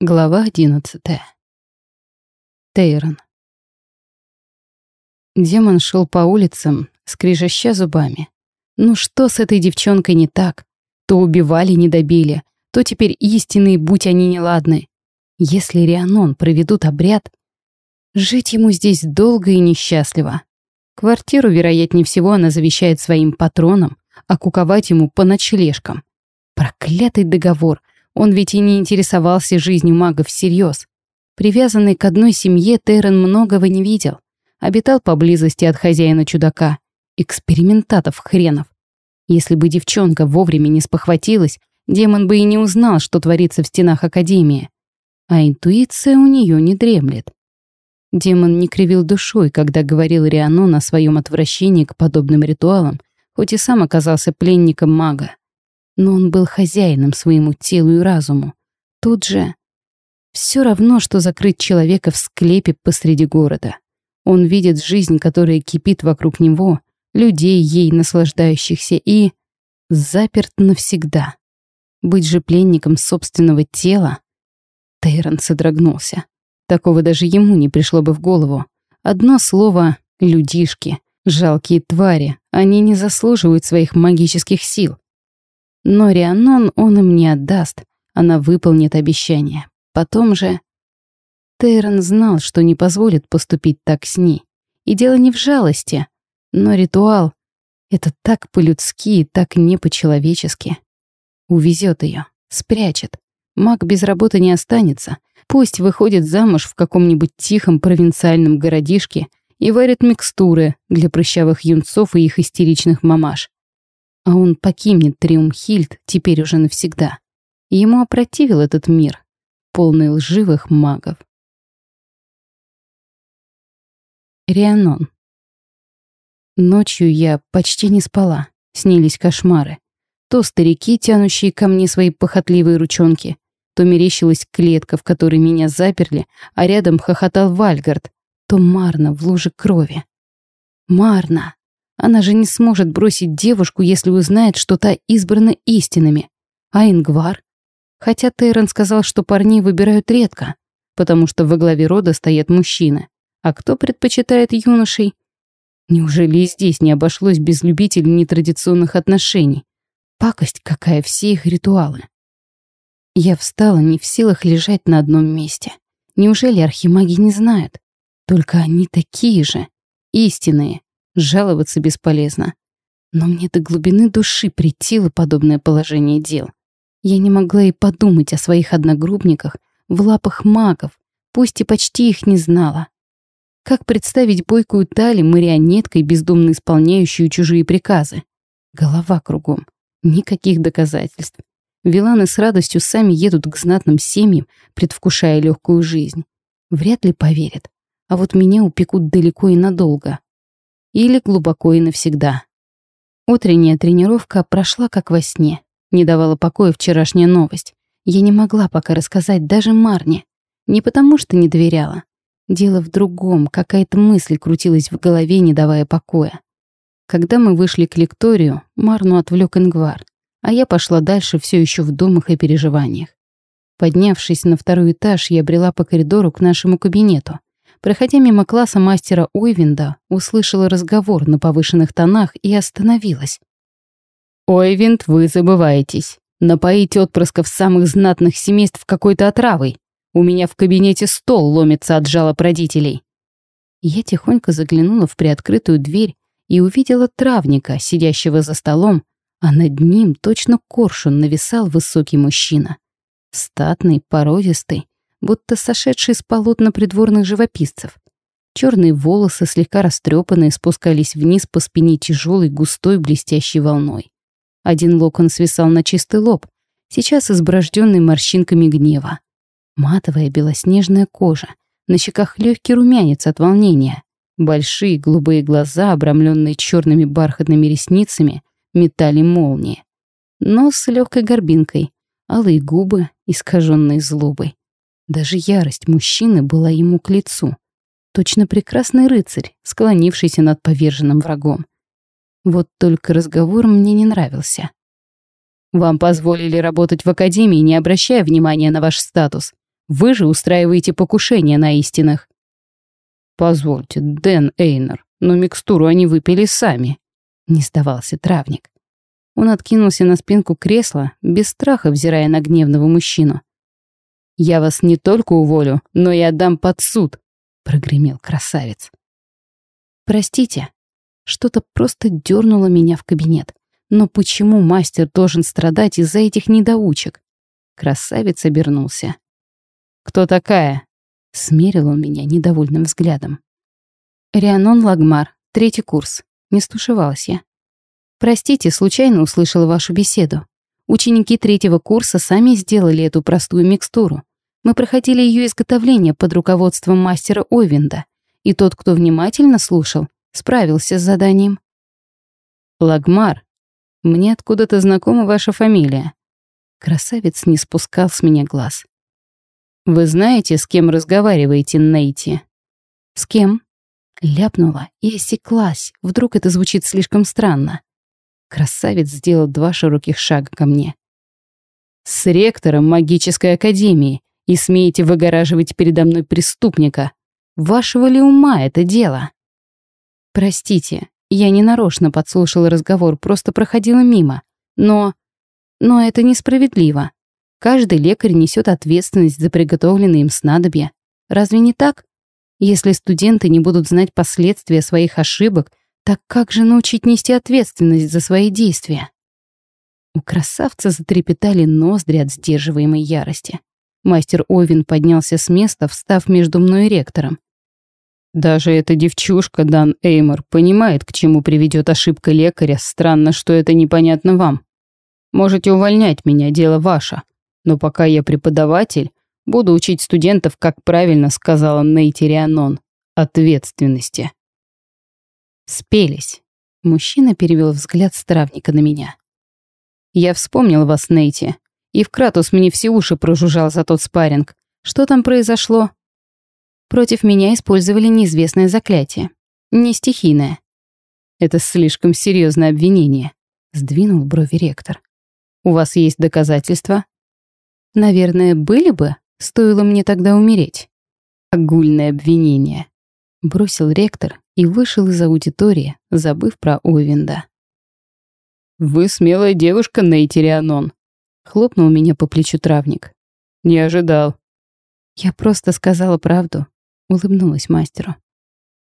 Глава одиннадцатая. Тейрон. Демон шел по улицам, скрежеща зубами. Ну что с этой девчонкой не так? То убивали, не добили, то теперь истинные, будь они неладны. Если Рианон проведут обряд, жить ему здесь долго и несчастливо. Квартиру, вероятнее всего, она завещает своим патронам, а куковать ему по ночлежкам. Проклятый договор — он ведь и не интересовался жизнью мага всерьез. Привязанный к одной семье, Террен многого не видел. Обитал поблизости от хозяина чудака. Экспериментатов хренов. Если бы девчонка вовремя не спохватилась, демон бы и не узнал, что творится в стенах Академии. А интуиция у нее не дремлет. Демон не кривил душой, когда говорил Рианон о своем отвращении к подобным ритуалам, хоть и сам оказался пленником мага но он был хозяином своему телу и разуму. Тут же все равно, что закрыть человека в склепе посреди города. Он видит жизнь, которая кипит вокруг него, людей, ей наслаждающихся, и заперт навсегда. Быть же пленником собственного тела... Тейрон содрогнулся. Такого даже ему не пришло бы в голову. Одно слово — людишки, жалкие твари, они не заслуживают своих магических сил. Но Рианон он им не отдаст, она выполнит обещание. Потом же... Тейрон знал, что не позволит поступить так с ней. И дело не в жалости, но ритуал — это так по-людски и так не по-человечески. Увезет ее, спрячет. Маг без работы не останется. Пусть выходит замуж в каком-нибудь тихом провинциальном городишке и варит микстуры для прыщавых юнцов и их истеричных мамаш а он покинет Триумхильд теперь уже навсегда. Ему опротивил этот мир, полный лживых магов. Рианон. Ночью я почти не спала, снились кошмары. То старики, тянущие ко мне свои похотливые ручонки, то мерещилась клетка, в которой меня заперли, а рядом хохотал Вальгард, то Марна в луже крови. Марна! Она же не сможет бросить девушку, если узнает, что та избрана истинами. А Ингвар? Хотя Тейрон сказал, что парней выбирают редко, потому что во главе рода стоят мужчины. А кто предпочитает юношей? Неужели и здесь не обошлось без любителей нетрадиционных отношений? Пакость какая, все их ритуалы. Я встала не в силах лежать на одном месте. Неужели архимаги не знают? Только они такие же, истинные, Жаловаться бесполезно. Но мне до глубины души притило подобное положение дел. Я не могла и подумать о своих одногруппниках в лапах магов, пусть и почти их не знала. Как представить бойкую Тали марионеткой, бездумно исполняющую чужие приказы? Голова кругом. Никаких доказательств. Виланы с радостью сами едут к знатным семьям, предвкушая легкую жизнь. Вряд ли поверят. А вот меня упекут далеко и надолго или глубоко и навсегда. Утренняя тренировка прошла как во сне. Не давала покоя вчерашняя новость. Я не могла пока рассказать даже Марне. Не потому что не доверяла. Дело в другом, какая-то мысль крутилась в голове, не давая покоя. Когда мы вышли к лекторию, Марну отвлек Ингвар, а я пошла дальше все еще в думах и переживаниях. Поднявшись на второй этаж, я брела по коридору к нашему кабинету. Проходя мимо класса мастера Ойвинда, услышала разговор на повышенных тонах и остановилась. «Ойвинд, вы забываетесь. Напоить отпрысков самых знатных семейств какой-то отравой. У меня в кабинете стол ломится от жалоб родителей». Я тихонько заглянула в приоткрытую дверь и увидела травника, сидящего за столом, а над ним точно коршун нависал высокий мужчина. Статный, породистый, будто сошедший с полотна придворных живописцев. Черные волосы, слегка растрепанные, спускались вниз по спине тяжелой, густой, блестящей волной. Один локон свисал на чистый лоб, сейчас изброжденный морщинками гнева. Матовая белоснежная кожа, на щеках легкий румянец от волнения. Большие голубые глаза, обрамленные черными бархатными ресницами, метали молнии. Нос с легкой горбинкой, алые губы, искаженные злобой. Даже ярость мужчины была ему к лицу. Точно прекрасный рыцарь, склонившийся над поверженным врагом. Вот только разговор мне не нравился. «Вам позволили работать в академии, не обращая внимания на ваш статус. Вы же устраиваете покушение на истинных. Позвольте, Дэн Эйнер, но микстуру они выпили сами. Не сдавался травник. Он откинулся на спинку кресла, без страха взирая на гневного мужчину. «Я вас не только уволю, но и отдам под суд», — прогремел красавец. «Простите, что-то просто дернуло меня в кабинет. Но почему мастер должен страдать из-за этих недоучек?» Красавец обернулся. «Кто такая?» — смерил он меня недовольным взглядом. «Рианон Лагмар, третий курс», — не стушевалась я. «Простите, случайно услышала вашу беседу. Ученики третьего курса сами сделали эту простую микстуру. Мы проходили ее изготовление под руководством мастера Ойвинда, и тот, кто внимательно слушал, справился с заданием. «Лагмар, мне откуда-то знакома ваша фамилия». Красавец не спускал с меня глаз. «Вы знаете, с кем разговариваете, Нейти?» «С кем?» Ляпнула и осеклась. Вдруг это звучит слишком странно. Красавец сделал два широких шага ко мне. «С ректором магической академии и смеете выгораживать передо мной преступника. Вашего ли ума это дело?» «Простите, я не нарочно подслушала разговор, просто проходила мимо. Но... но это несправедливо. Каждый лекарь несет ответственность за приготовленные им снадобья. Разве не так? Если студенты не будут знать последствия своих ошибок, так как же научить нести ответственность за свои действия? У красавца затрепетали ноздри от сдерживаемой ярости. Мастер Овен поднялся с места, встав между мной и ректором. Даже эта девчушка, Дан Эймор, понимает, к чему приведет ошибка лекаря. Странно, что это непонятно вам. Можете увольнять меня, дело ваше. Но пока я преподаватель, буду учить студентов, как правильно сказала Нейти Рианон, ответственности. Спелись. Мужчина перевел взгляд стравника на меня. Я вспомнил вас, Нейти. И в Кратус мне все уши прожужжал за тот спарринг. Что там произошло? Против меня использовали неизвестное заклятие. Не стихийное. Это слишком серьезное обвинение. Сдвинул брови ректор. У вас есть доказательства? Наверное, были бы, стоило мне тогда умереть. Огульное обвинение. Бросил ректор и вышел из аудитории, забыв про Овинда. «Вы смелая девушка, Нейтирианон», — хлопнул меня по плечу травник. «Не ожидал». Я просто сказала правду, улыбнулась мастеру.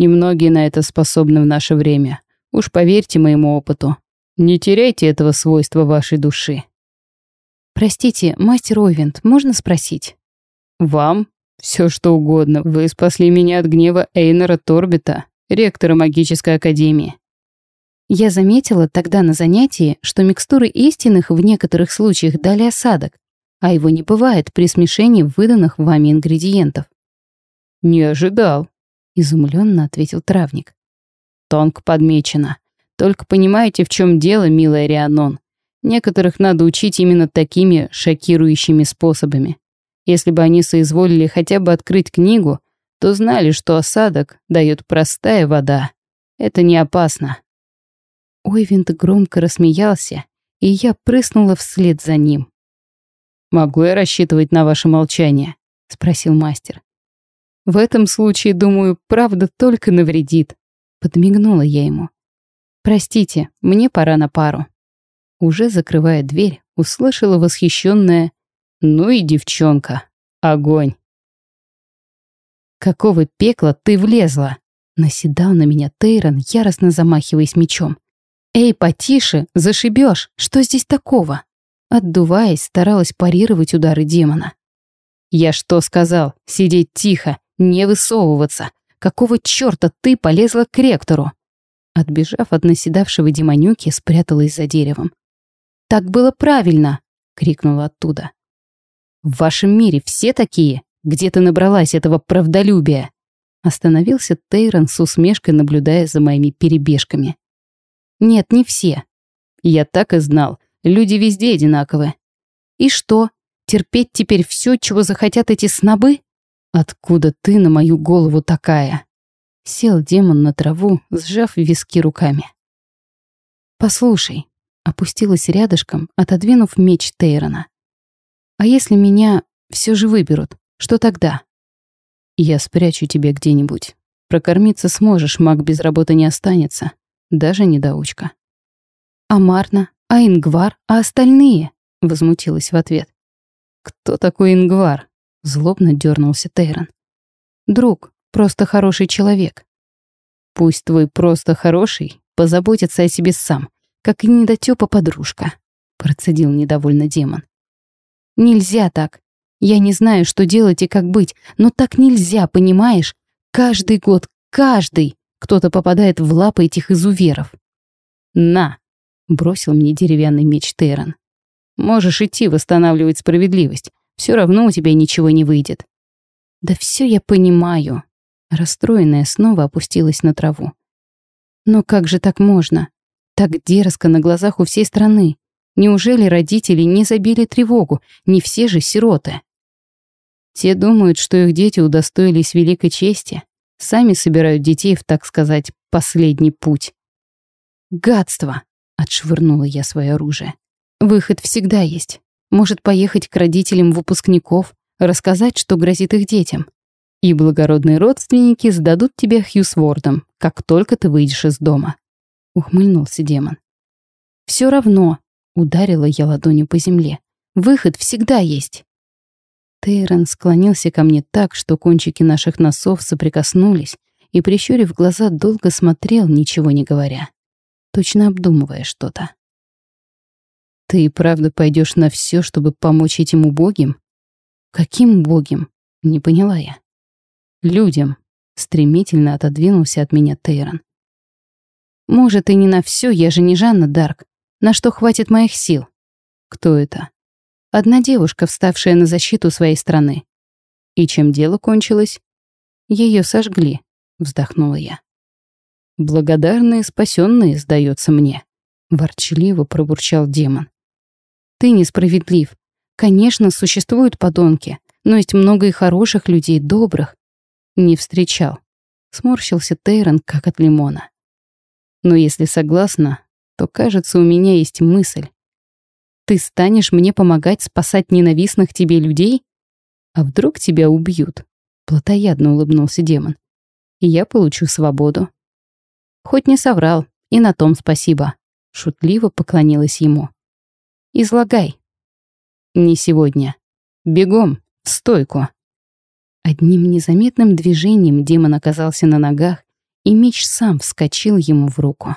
Немногие на это способны в наше время. Уж поверьте моему опыту. Не теряйте этого свойства вашей души. Простите, мастер Овент, можно спросить? Вам? Все что угодно. Вы спасли меня от гнева Эйнера Торбита, ректора магической академии. Я заметила тогда на занятии, что микстуры истинных в некоторых случаях дали осадок, а его не бывает при смешении выданных вами ингредиентов. «Не ожидал», — изумленно ответил травник. «Тонко подмечено. Только понимаете, в чем дело, милая Рианон. Некоторых надо учить именно такими шокирующими способами. Если бы они соизволили хотя бы открыть книгу, то знали, что осадок дает простая вода. Это не опасно». Ойвент громко рассмеялся, и я прыснула вслед за ним. «Могу я рассчитывать на ваше молчание?» — спросил мастер. В этом случае, думаю, правда только навредит. Подмигнула я ему. Простите, мне пора на пару. Уже закрывая дверь, услышала восхищенная «Ну и девчонка! Огонь!» «Какого пекла ты влезла?» Наседал на меня Тейрон, яростно замахиваясь мечом. «Эй, потише, зашибешь! Что здесь такого?» Отдуваясь, старалась парировать удары демона. «Я что сказал? Сидеть тихо не высовываться. Какого чёрта ты полезла к ректору? Отбежав от наседавшего демонюки, спряталась за деревом. «Так было правильно!» — крикнула оттуда. «В вашем мире все такие? Где ты набралась этого правдолюбия?» Остановился Тейрон с усмешкой, наблюдая за моими перебежками. «Нет, не все. Я так и знал. Люди везде одинаковы. И что, терпеть теперь все, чего захотят эти снобы?» «Откуда ты на мою голову такая?» Сел демон на траву, сжав виски руками. «Послушай», — опустилась рядышком, отодвинув меч Тейрона. «А если меня все же выберут, Что тогда? Я спрячу тебя где-нибудь. Прокормиться сможешь, маг без работы не останется. Даже недоучка. А Марна? А Ингвар? А остальные? Возмутилась в ответ. Кто такой Ингвар? Злобно дернулся Тейрон. Друг, просто хороший человек. Пусть твой просто хороший позаботится о себе сам, как и недотёпа подружка, процедил недовольно демон. Нельзя так. Я не знаю, что делать и как быть, но так нельзя, понимаешь? Каждый год, каждый, кто-то попадает в лапы этих изуверов. «На!» — бросил мне деревянный меч Террен. «Можешь идти восстанавливать справедливость. Все равно у тебя ничего не выйдет». «Да все я понимаю». Расстроенная снова опустилась на траву. «Но как же так можно? Так дерзко на глазах у всей страны. Неужели родители не забили тревогу? Не все же сироты?» Те думают, что их дети удостоились великой чести, сами собирают детей в, так сказать, последний путь. «Гадство!» — отшвырнула я свое оружие. «Выход всегда есть. Может поехать к родителям выпускников, рассказать, что грозит их детям. И благородные родственники сдадут тебя Хьюсвордом, как только ты выйдешь из дома». Ухмыльнулся демон. «Все равно», — ударила я ладонью по земле, — «выход всегда есть. Тейрон склонился ко мне так, что кончики наших носов соприкоснулись, и, прищурив глаза, долго смотрел, ничего не говоря, точно обдумывая что-то. «Ты и правда пойдешь на все, чтобы помочь этим убогим?» «Каким убогим?» — не поняла я. «Людям», — стремительно отодвинулся от меня Тейрон. «Может, и не на все, я же не Жанна Дарк. На что хватит моих сил?» «Кто это?» Одна девушка, вставшая на защиту своей страны. И чем дело кончилось? Ее сожгли, вздохнула я. Благодарные спасенные, сдается мне, ворчливо пробурчал демон. Ты несправедлив. Конечно, существуют подонки, но есть много и хороших людей, добрых. Не встречал. Сморщился Тейрон, как от лимона. Но если согласна, то, кажется, у меня есть мысль. Ты станешь мне помогать спасать ненавистных тебе людей? А вдруг тебя убьют? Платоядно улыбнулся демон. И я получу свободу. Хоть не соврал, и на том спасибо. Шутливо поклонилась ему. Излагай. Не сегодня. Бегом, в стойку. Одним незаметным движением демон оказался на ногах, и меч сам вскочил ему в руку.